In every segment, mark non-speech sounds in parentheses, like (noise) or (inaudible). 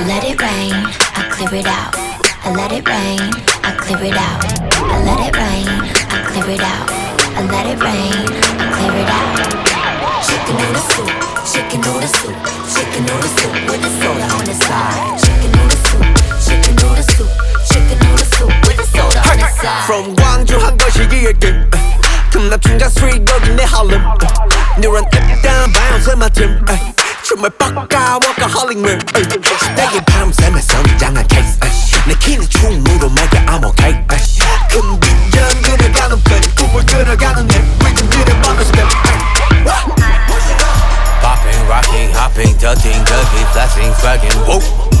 I let it rain, I clear it out. I let it rain, I clear it out. I let it rain, I clear it out. I let it rain, I clear it out. Chicken noodle soup, chicken noodle soup, chicken noodle soup with a soda on the side. Chicken noodle soup, chicken noodle soup, chicken noodle soup with a soda on the side. From 광주 한 것이 기획된 금납 충자 스트리트 거기 내 할렘 Neuron up down bounce 맞춤 에이, 춤을 빡가 워커홀릭맨 The key 성장한 true mood 키는 make it, I'm okay 금빛 연기를 가는 팬 꿈을 들어가는 내 위금지를 막을 스텝 Popping, rocking, hopping, ducking, ducking, flashing, fucking, whoa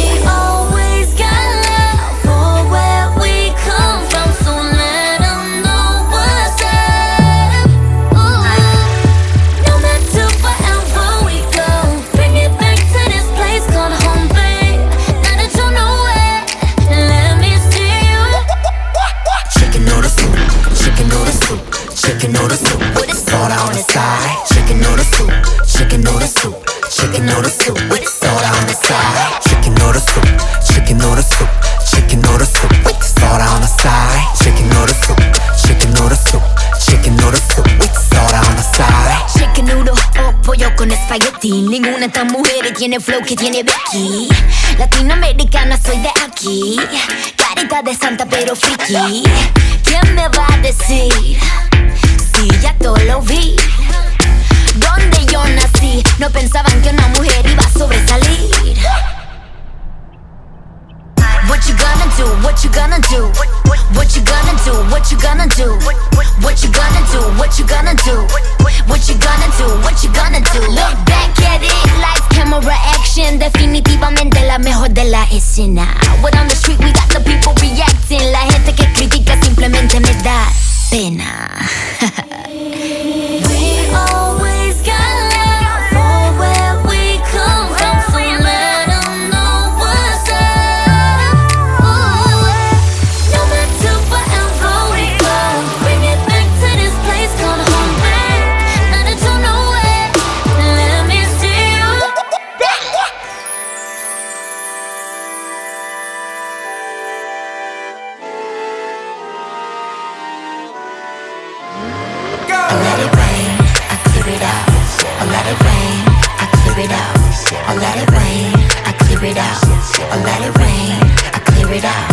side. Chicken noodle soup, chicken noodle soup, chicken noodle soup with soda on the side. Chicken noodle soup, chicken noodle soup, chicken noodle soup with soda on the side. Chicken noodle soup, chicken noodle soup, chicken noodle soup with soda on the side. Chicken noodle o pollo con espagueti. Ninguna de estas mujeres tiene flow que tiene Becky. Latinoamericana soy de aquí. Carita de santa pero friki. ¿Quién me va do? What you gonna do? What you gonna do? What you gonna do? What you gonna do? What you gonna do? What you gonna do? Look back at it, lights, camera, action. Definitivamente la mejor de la escena. What on the street, we got the people reacting. La gente que critica simplemente me da pena. (laughs) I let it rain, I clear it out. I let it rain, I clear it out.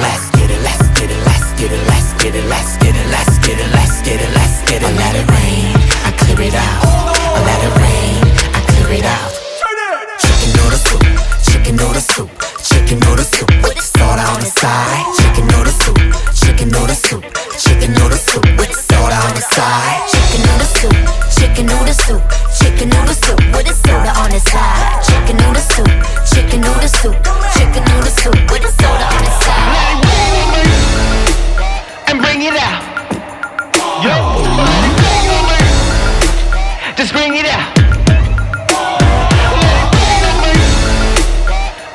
Let's get it, let's get it, let's get it, let's get it, let's get it. Chicken noodle soup, chicken noodle soup, chicken noodle soup with a soda on the side. Chicken noodle soup, chicken noodle soup, chicken noodle soup with a soda on the side. And bring it out. Yo. Just bring it out.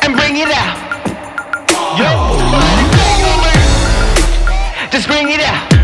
And bring it out. Yo. Just bring it out.